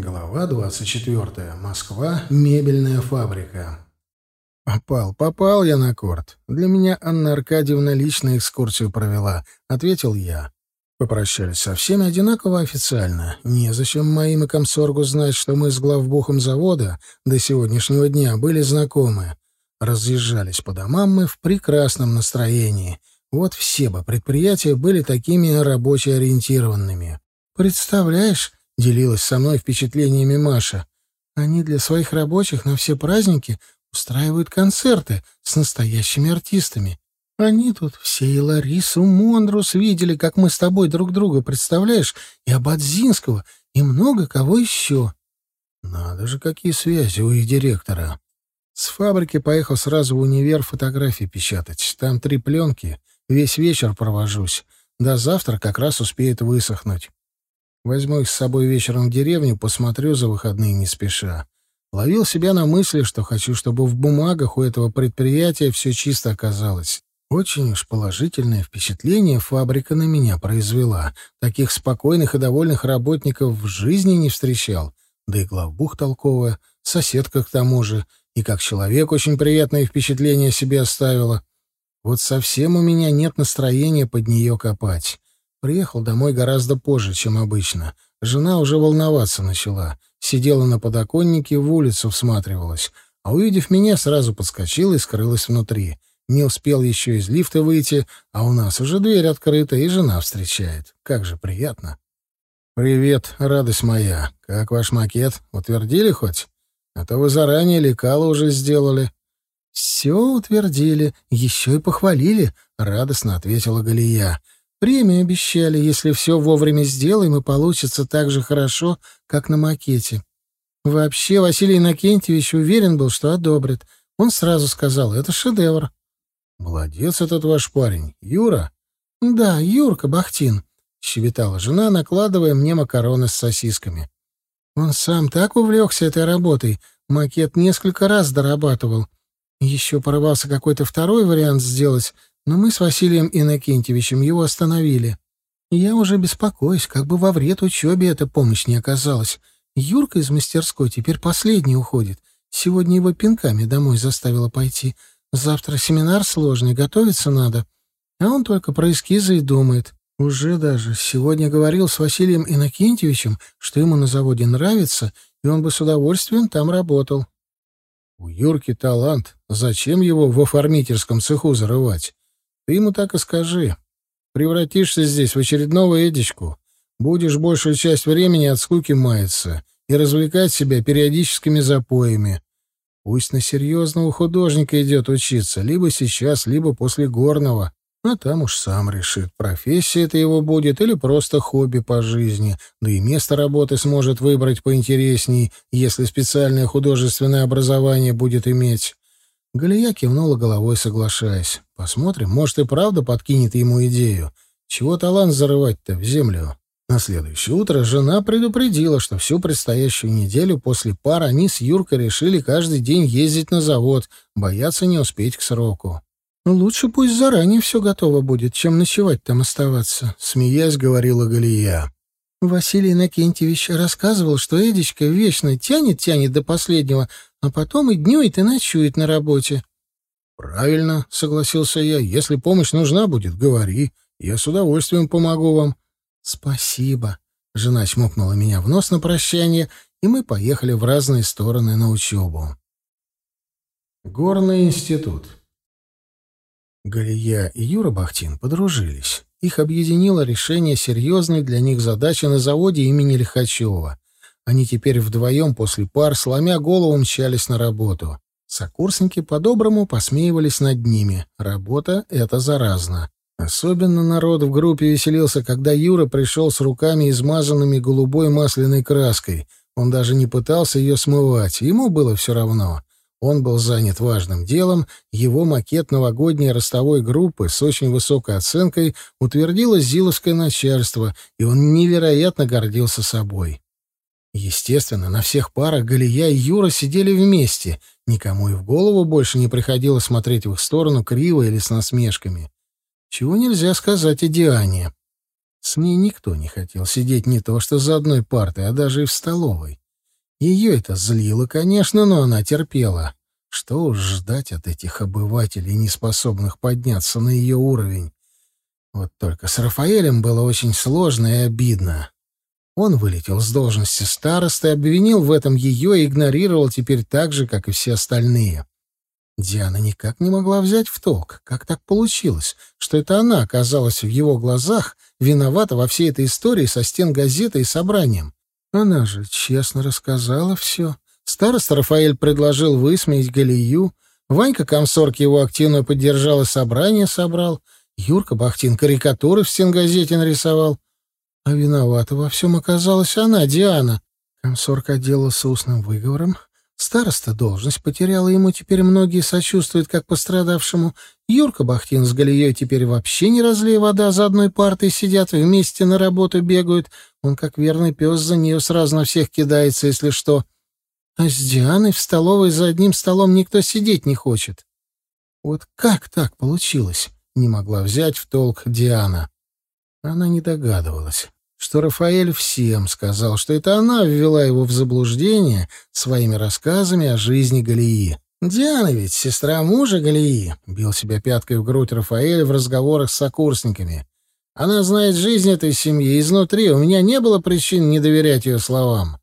Глава 24. Москва. Мебельная фабрика. «Попал, попал я на корт. Для меня Анна Аркадьевна лично экскурсию провела», — ответил я. Попрощались со всеми одинаково официально. Незачем моим и комсоргу знать, что мы с главбухом завода до сегодняшнего дня были знакомы. Разъезжались по домам мы в прекрасном настроении. Вот все бы предприятия были такими рабоче ориентированными. «Представляешь, — делилась со мной впечатлениями Маша. «Они для своих рабочих на все праздники устраивают концерты с настоящими артистами. Они тут все и Ларису Мондрус видели, как мы с тобой друг друга, представляешь, и Абадзинского, и много кого еще». Надо же, какие связи у их директора. С фабрики поехал сразу в универ фотографии печатать. Там три пленки. Весь вечер провожусь. До завтра как раз успеет высохнуть. Возьму их с собой вечером в деревню, посмотрю за выходные не спеша. Ловил себя на мысли, что хочу, чтобы в бумагах у этого предприятия все чисто оказалось. Очень уж положительное впечатление фабрика на меня произвела. Таких спокойных и довольных работников в жизни не встречал. Да и главбух толковая, соседка к тому же, и как человек очень приятное впечатление себе оставила. Вот совсем у меня нет настроения под нее копать. Приехал домой гораздо позже, чем обычно. Жена уже волноваться начала. Сидела на подоконнике, в улицу всматривалась. А увидев меня, сразу подскочила и скрылась внутри. Не успел еще из лифта выйти, а у нас уже дверь открыта, и жена встречает. Как же приятно. «Привет, радость моя. Как ваш макет? Утвердили хоть? А то вы заранее лекало уже сделали». «Все утвердили, еще и похвалили», — радостно ответила Галия. Премию обещали, если все вовремя сделаем и получится так же хорошо, как на макете. Вообще, Василий Иннокентьевич уверен был, что одобрит. Он сразу сказал, это шедевр. «Молодец этот ваш парень. Юра?» «Да, Юрка Бахтин», — щебетала жена, накладывая мне макароны с сосисками. Он сам так увлекся этой работой, макет несколько раз дорабатывал. Еще порывался какой-то второй вариант сделать, но мы с Василием Иннокентьевичем его остановили. Я уже беспокоюсь, как бы во вред учебе эта помощь не оказалась. Юрка из мастерской теперь последний уходит. Сегодня его пинками домой заставила пойти. Завтра семинар сложный, готовиться надо. А он только про эскизы и думает. Уже даже сегодня говорил с Василием Иннокентьевичем, что ему на заводе нравится, и он бы с удовольствием там работал. У Юрки талант. Зачем его в оформительском цеху зарывать? Ты ему так и скажи. Превратишься здесь в очередного Эдичку. Будешь большую часть времени от скуки маяться и развлекать себя периодическими запоями. Пусть на серьезного художника идет учиться, либо сейчас, либо после горного. А там уж сам решит, профессия это его будет или просто хобби по жизни, да и место работы сможет выбрать поинтересней, если специальное художественное образование будет иметь. Галия кивнула головой, соглашаясь. Посмотрим, может и правда подкинет ему идею. Чего талант зарывать-то в землю? На следующее утро жена предупредила, что всю предстоящую неделю после пар они с Юркой решили каждый день ездить на завод, бояться не успеть к сроку. «Лучше пусть заранее все готово будет, чем ночевать там оставаться», — смеясь говорила Галия. Василий Иннокентьевич рассказывал, что Эдичка вечно тянет-тянет до последнего, а потом и днюет, и ночует на работе. «Правильно», — согласился я. «Если помощь нужна будет, говори. Я с удовольствием помогу вам». «Спасибо». Жена чмокнула меня в нос на прощание, и мы поехали в разные стороны на учебу. Горный институт. Галия и Юра Бахтин подружились. Их объединило решение серьезной для них задачи на заводе имени Лихачева. Они теперь вдвоем после пар, сломя голову, мчались на работу. Сокурсники по-доброму посмеивались над ними. Работа — это заразно. Особенно народ в группе веселился, когда Юра пришел с руками, измазанными голубой масляной краской. Он даже не пытался ее смывать, ему было все равно. Он был занят важным делом, его макет новогодней ростовой группы с очень высокой оценкой утвердило Зиловское начальство, и он невероятно гордился собой. Естественно, на всех парах Галия и Юра сидели вместе. Никому и в голову больше не приходило смотреть в их сторону криво или с насмешками. Чего нельзя сказать о Диане. С ней никто не хотел сидеть не то что за одной партой, а даже и в столовой. Ее это злило, конечно, но она терпела. Что уж ждать от этих обывателей, не способных подняться на ее уровень. Вот только с Рафаэлем было очень сложно и обидно. Он вылетел с должности старосты, обвинил в этом ее и игнорировал теперь так же, как и все остальные. Диана никак не могла взять в толк, как так получилось, что это она оказалась в его глазах виновата во всей этой истории со стен газеты и собранием. Она же честно рассказала все. Староста Рафаэль предложил высмеять Галию, Ванька Комсорг его активно поддержал и собрание собрал, Юрка Бахтин карикатуры в стенгазете нарисовал. А виновата во всем оказалась она, Диана. Комсорг отделался устным выговором, Староста должность потеряла, ему теперь многие сочувствуют, как пострадавшему. Юрка Бахтин с Галией теперь вообще не разлей вода, за одной партой сидят, вместе на работу бегают. Он, как верный пес, за нее сразу на всех кидается, если что. А с Дианой в столовой за одним столом никто сидеть не хочет. Вот как так получилось? Не могла взять в толк Диана. Она не догадывалась что Рафаэль всем сказал, что это она ввела его в заблуждение своими рассказами о жизни Галии. «Диана ведь сестра мужа Галии», — бил себя пяткой в грудь Рафаэль в разговорах с сокурсниками. «Она знает жизнь этой семьи изнутри, у меня не было причин не доверять ее словам».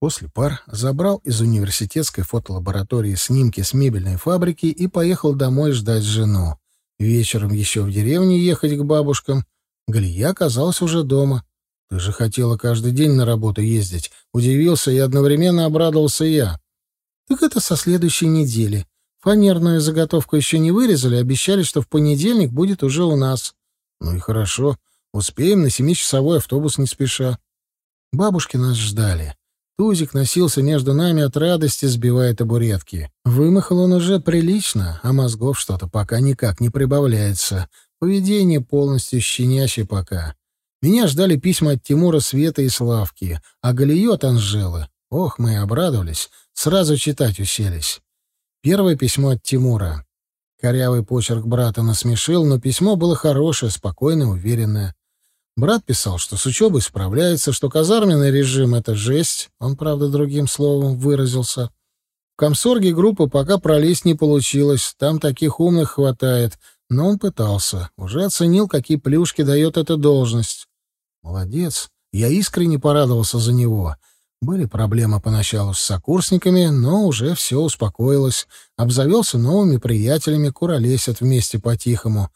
После пар забрал из университетской фотолаборатории снимки с мебельной фабрики и поехал домой ждать жену. Вечером еще в деревню ехать к бабушкам — Галия оказалась уже дома. «Ты же хотела каждый день на работу ездить». Удивился и одновременно обрадовался я. «Так это со следующей недели. Фанерную заготовку еще не вырезали, обещали, что в понедельник будет уже у нас». «Ну и хорошо. Успеем на семичасовой автобус не спеша». Бабушки нас ждали. Тузик носился между нами от радости, сбивая табуретки. Вымахал он уже прилично, а мозгов что-то пока никак не прибавляется. Поведение полностью щенячье пока. Меня ждали письма от Тимура, Света и Славки, а Галию от Анжелы. Ох, мы обрадовались. Сразу читать уселись. Первое письмо от Тимура. Корявый почерк брата насмешил, но письмо было хорошее, спокойное, уверенное. Брат писал, что с учебой справляется, что казарменный режим — это жесть, он, правда, другим словом выразился. В комсорге группы пока пролезть не получилось, там таких умных хватает — но он пытался, уже оценил, какие плюшки дает эта должность. Молодец. Я искренне порадовался за него. Были проблемы поначалу с сокурсниками, но уже все успокоилось. Обзавелся новыми приятелями, куролесят вместе по-тихому.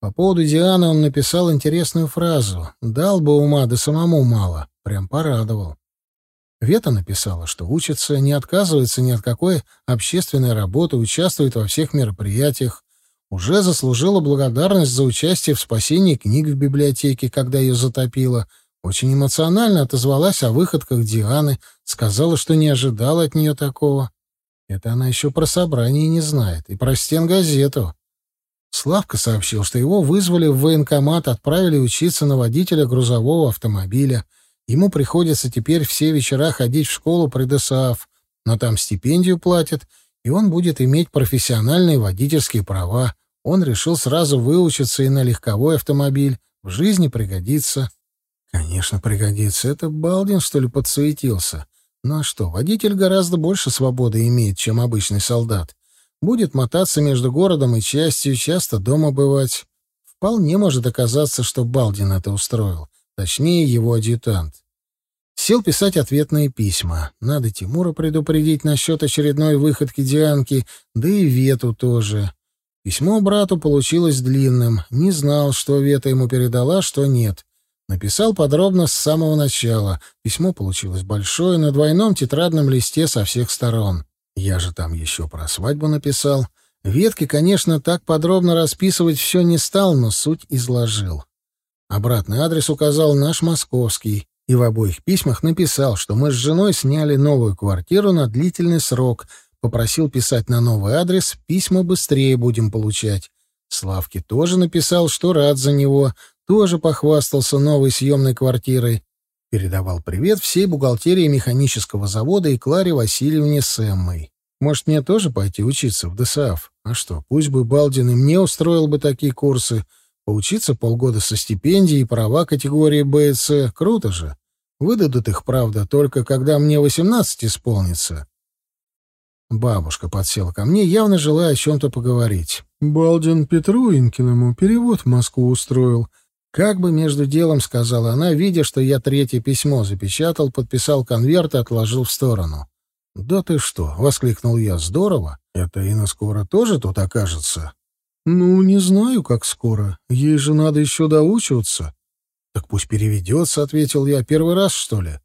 По поводу Дианы он написал интересную фразу. «Дал бы ума, да самому мало». Прям порадовал. Вета написала, что учится, не отказывается ни от какой общественной работы, участвует во всех мероприятиях уже заслужила благодарность за участие в спасении книг в библиотеке, когда ее затопило. Очень эмоционально отозвалась о выходках Дианы, сказала, что не ожидала от нее такого. Это она еще про собрание не знает, и про стенгазету. Славка сообщил, что его вызвали в военкомат, отправили учиться на водителя грузового автомобиля. Ему приходится теперь все вечера ходить в школу при ДСАФ, но там стипендию платят, и он будет иметь профессиональные водительские права. Он решил сразу выучиться и на легковой автомобиль. В жизни пригодится. Конечно, пригодится. Это Балдин, что ли, подсуетился? Ну а что, водитель гораздо больше свободы имеет, чем обычный солдат. Будет мотаться между городом и частью, часто дома бывать. Вполне может оказаться, что Балдин это устроил. Точнее, его адъютант. Сел писать ответные письма. Надо Тимура предупредить насчет очередной выходки Дианки, да и Вету тоже. Письмо брату получилось длинным. Не знал, что Вета ему передала, что нет. Написал подробно с самого начала. Письмо получилось большое, на двойном тетрадном листе со всех сторон. Я же там еще про свадьбу написал. Ветки, конечно, так подробно расписывать все не стал, но суть изложил. Обратный адрес указал наш московский, и в обоих письмах написал, что мы с женой сняли новую квартиру на длительный срок — Попросил писать на новый адрес, письма быстрее будем получать. Славке тоже написал, что рад за него, тоже похвастался новой съемной квартирой. Передавал привет всей бухгалтерии механического завода и Кларе Васильевне с Эммой. Может, мне тоже пойти учиться в ДСАФ? А что, пусть бы Балдин и мне устроил бы такие курсы. Поучиться полгода со стипендией, права категории Б и. Круто же. Выдадут их, правда, только когда мне восемнадцать исполнится. Бабушка подсела ко мне, явно желая о чем-то поговорить. «Балдин Петру Инкиному перевод в Москву устроил». Как бы между делом сказала она, видя, что я третье письмо запечатал, подписал конверт и отложил в сторону. «Да ты что!» — воскликнул я. «Здорово! Это Инна скоро тоже тут окажется?» «Ну, не знаю, как скоро. Ей же надо еще доучиваться». «Так пусть переведется», — ответил я. «Первый раз, что ли?»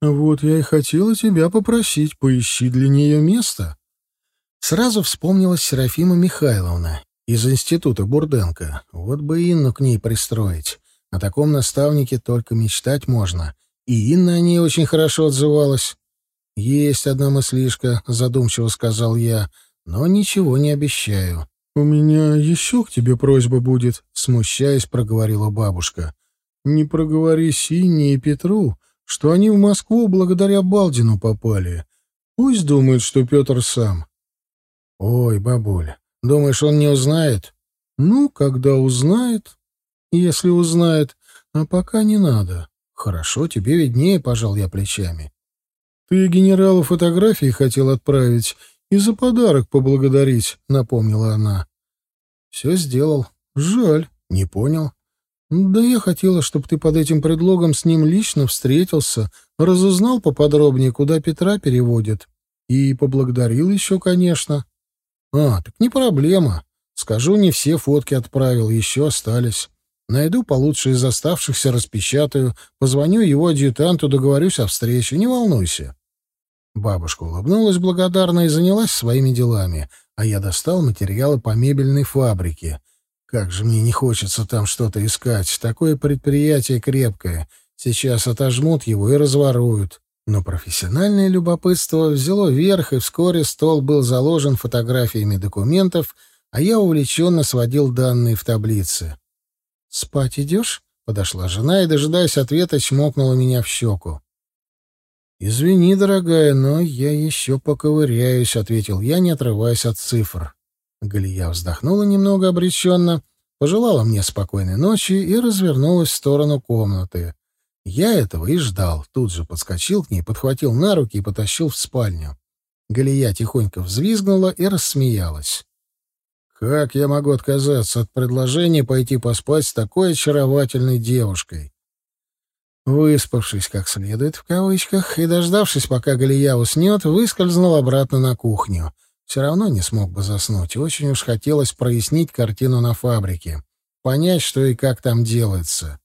«Вот я и хотела тебя попросить, поищи для нее место». Сразу вспомнилась Серафима Михайловна из института Бурденко. Вот бы Инну к ней пристроить. О таком наставнике только мечтать можно. И Инна о ней очень хорошо отзывалась. «Есть одна мыслишка», — задумчиво сказал я, — «но ничего не обещаю». «У меня еще к тебе просьба будет», — смущаясь, проговорила бабушка. «Не проговори Сине и Петру, что они в Москву благодаря Балдину попали. Пусть думают, что Петр сам». «Ой, бабуля, думаешь, он не узнает?» «Ну, когда узнает, если узнает, а пока не надо». «Хорошо, тебе виднее», — пожал я плечами. «Ты генералу фотографии хотел отправить и за подарок поблагодарить», — напомнила она. «Все сделал. Жаль, не понял. Да я хотела, чтобы ты под этим предлогом с ним лично встретился, разузнал поподробнее, куда Петра переводят. И поблагодарил еще, конечно». «А, так не проблема. Скажу, не все фотки отправил, еще остались. Найду получше из оставшихся, распечатаю, позвоню его адъютанту, договорюсь о встрече, не волнуйся». Бабушка улыбнулась благодарно и занялась своими делами, а я достал материалы по мебельной фабрике. Как же мне не хочется там что-то искать. Такое предприятие крепкое. Сейчас отожмут его и разворуют. Но профессиональное любопытство взяло верх, и вскоре стол был заложен фотографиями документов, а я увлеченно сводил данные в таблице. «Спать идешь?» — подошла жена и, дожидаясь ответа, чмокнула меня в щеку. «Извини, дорогая, но я еще поковыряюсь», — ответил я, не отрываясь от цифр. Галия вздохнула немного обреченно, пожелала мне спокойной ночи и развернулась в сторону комнаты. Я этого и ждал. Тут же подскочил к ней, подхватил на руки и потащил в спальню. Галия тихонько взвизгнула и рассмеялась. «Как я могу отказаться от предложения пойти поспать с такой очаровательной девушкой?» Выспавшись как следует, в кавычках, и дождавшись, пока Галия уснет, выскользнул обратно на кухню. Все равно не смог бы заснуть. Очень уж хотелось прояснить картину на фабрике. Понять, что и как там делается.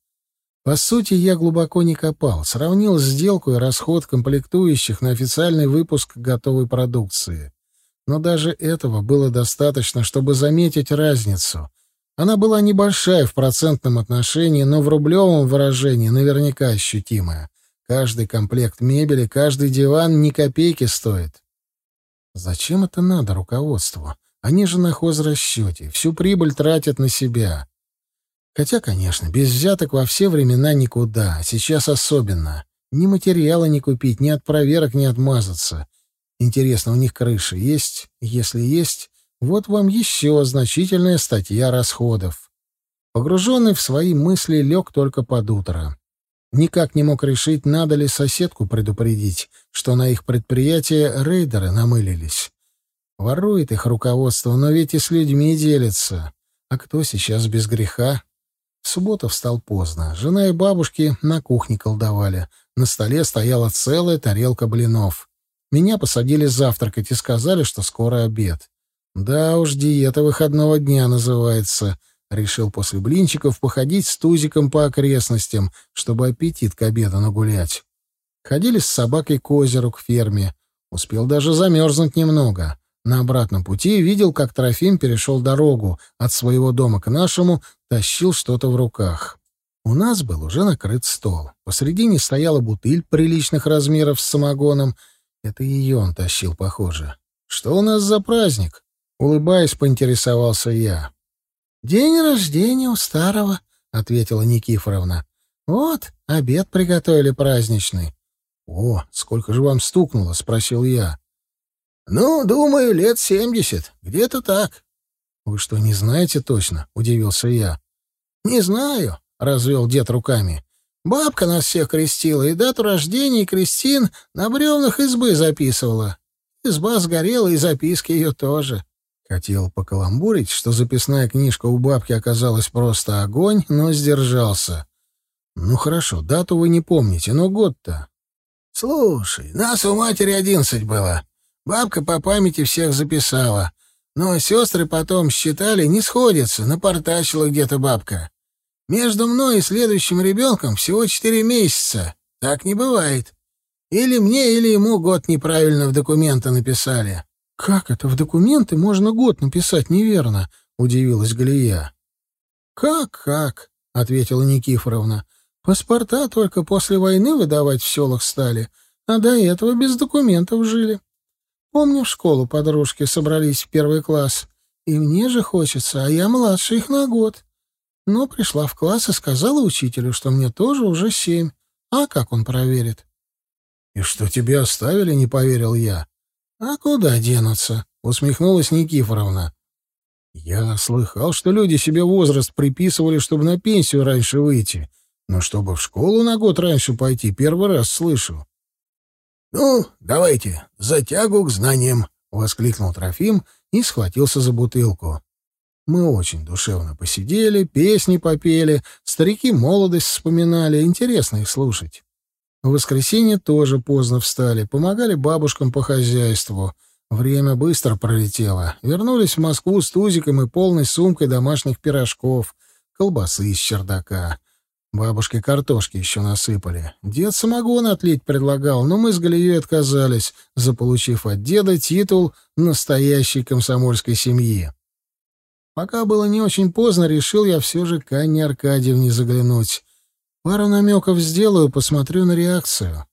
По сути, я глубоко не копал. Сравнил сделку и расход комплектующих на официальный выпуск готовой продукции. Но даже этого было достаточно, чтобы заметить разницу. Она была небольшая в процентном отношении, но в рублевом выражении наверняка ощутимая. Каждый комплект мебели, каждый диван ни копейки стоит. Зачем это надо руководству? Они же на хозрасчете, всю прибыль тратят на себя. Хотя, конечно, без взяток во все времена никуда, а сейчас особенно. Ни материала не купить, ни от проверок не отмазаться. Интересно, у них крыша есть? Если есть, вот вам еще значительная статья расходов. Погруженный в свои мысли лег только под утро. Никак не мог решить, надо ли соседку предупредить, что на их предприятие рейдеры намылились. Ворует их руководство, но ведь и с людьми делится. А кто сейчас без греха? В субботу встал поздно. Жена и бабушки на кухне колдовали. На столе стояла целая тарелка блинов. Меня посадили завтракать и сказали, что скоро обед. Да уж, диета выходного дня называется. Решил после блинчиков походить с Тузиком по окрестностям, чтобы аппетит к обеду нагулять. Ходили с собакой к озеру, к ферме. Успел даже замерзнуть немного. На обратном пути видел, как Трофим перешел дорогу от своего дома к нашему, тащил что-то в руках. У нас был уже накрыт стол. Посредине стояла бутыль приличных размеров с самогоном. Это ее он тащил, похоже. «Что у нас за праздник?» Улыбаясь, поинтересовался я. «День рождения у старого», — ответила Никифоровна. «Вот, обед приготовили праздничный». «О, сколько же вам стукнуло?» — спросил я. «Ну, думаю, лет семьдесят. Где-то так». «Вы что, не знаете точно?» — удивился я. «Не знаю», — развел дед руками. Бабка нас всех крестила, и дату рождения и крестин на бревнах избы записывала. Изба сгорела, и записки ее тоже. Хотел покаламбурить, что записная книжка у бабки оказалась просто огонь, но сдержался. Ну хорошо, дату вы не помните, но год-то. Слушай, нас у матери одиннадцать было. Бабка по памяти всех записала. Но сестры потом считали, не сходятся, напортачила где-то бабка. Между мной и следующим ребенком всего четыре месяца. Так не бывает. Или мне, или ему год неправильно в документы написали. — Как это в документы можно год написать неверно? — удивилась Галия. «Как, как?» — ответила Никифоровна. «Паспорта только после войны выдавать в селах стали, а до этого без документов жили. Помню, в школу подружки собрались в первый класс, и мне же хочется, а я младше их на год. Но пришла в класс и сказала учителю, что мне тоже уже семь. А как он проверит? — И что тебе оставили, не поверил я. — А куда денутся? — усмехнулась Никифоровна. — Я слыхал, что люди себе возраст приписывали, чтобы на пенсию раньше выйти. Но чтобы в школу на год раньше пойти, первый раз слышу. — Ну, давайте, затягу к знаниям, — воскликнул Трофим и схватился за бутылку. Мы очень душевно посидели, песни попели, старики молодость вспоминали, интересно их слушать. В воскресенье тоже поздно встали, помогали бабушкам по хозяйству. Время быстро пролетело. Вернулись в Москву с тузиком и полной сумкой домашних пирожков, колбасы из чердака. Бабушке картошки еще насыпали. Дед самогон отлить предлагал, но мы с Галией отказались, заполучив от деда титул настоящей комсомольской семьи. Пока было не очень поздно, решил я все же к Анне Аркадьевне заглянуть. Пару намеков сделаю, посмотрю на реакцию.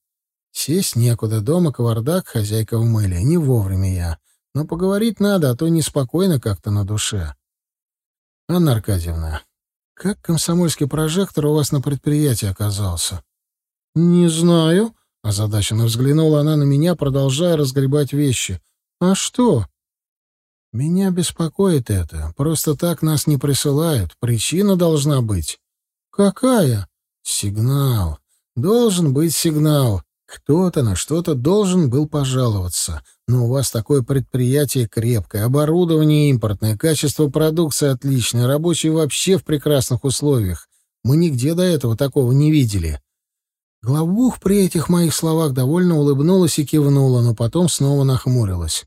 Сесть некуда, дома кавардак, хозяйка в мыле. Не вовремя я. Но поговорить надо, а то неспокойно как-то на душе. Анна Аркадьевна, как комсомольский прожектор у вас на предприятии оказался? — Не знаю, — озадаченно взглянула она на меня, продолжая разгребать вещи. — А что? Меня беспокоит это. Просто так нас не присылают. Причина должна быть. Какая? Сигнал. Должен быть сигнал. Кто-то на что-то должен был пожаловаться. Но у вас такое предприятие крепкое, оборудование импортное, качество продукции отличное, рабочие вообще в прекрасных условиях. Мы нигде до этого такого не видели. Главбух при этих моих словах довольно улыбнулась и кивнула, но потом снова нахмурилась.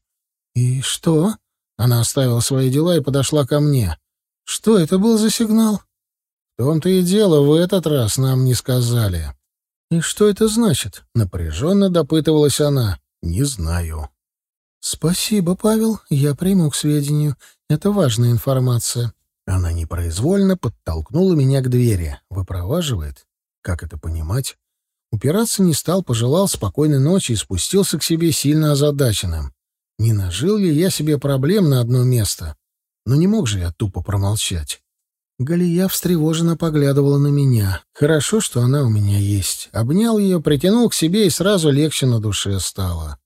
«И что?» Она оставила свои дела и подошла ко мне. «Что это был за сигнал?» «В том-то и дело, в этот раз нам не сказали». «И что это значит?» — напряженно допытывалась она. «Не знаю». «Спасибо, Павел, я приму к сведению. Это важная информация». Она непроизвольно подтолкнула меня к двери. Выпроваживает? Как это понимать? Упираться не стал, пожелал спокойной ночи и спустился к себе сильно озадаченным. Не нажил ли я себе проблем на одно место? Но не мог же я тупо промолчать. Галия встревоженно поглядывала на меня. Хорошо, что она у меня есть. Обнял ее, притянул к себе, и сразу легче на душе стало.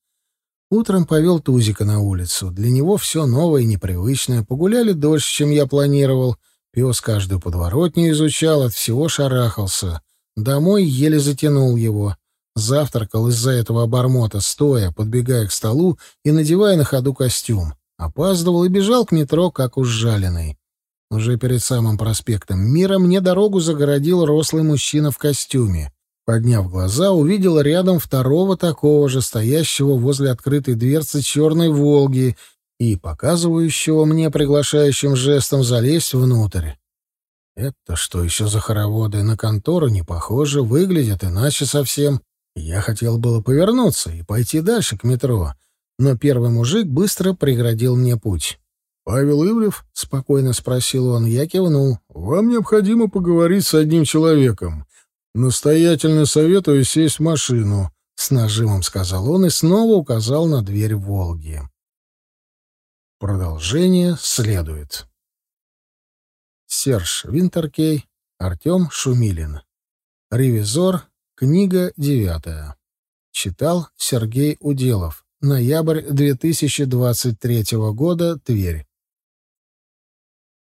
Утром повел Тузика на улицу. Для него все новое и непривычное. Погуляли дольше, чем я планировал. Пес каждую подворотню изучал, от всего шарахался. Домой еле затянул его. Завтракал из-за этого обормота, стоя, подбегая к столу и надевая на ходу костюм. Опаздывал и бежал к метро, как ужаленный. Уже перед самым проспектом Мира мне дорогу загородил рослый мужчина в костюме. Подняв глаза, увидел рядом второго такого же, стоящего возле открытой дверцы черной «Волги» и показывающего мне приглашающим жестом залезть внутрь. Это что еще за хороводы? На контору не похоже, выглядят иначе совсем. Я хотел было повернуться и пойти дальше к метро, но первый мужик быстро преградил мне путь. «Павел Ивлев?» — спокойно спросил он. Я кивнул. «Вам необходимо поговорить с одним человеком. Настоятельно советую сесть в машину», — с нажимом сказал он и снова указал на дверь «Волги». Продолжение следует. Серж Винтеркей, Артем Шумилин. Ревизор Книга девятая. Читал Сергей Уделов. Ноябрь 2023 года. Тверь.